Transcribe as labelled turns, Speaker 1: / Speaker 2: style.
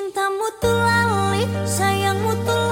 Speaker 1: Cintamu tuh lali, sayangmu tuh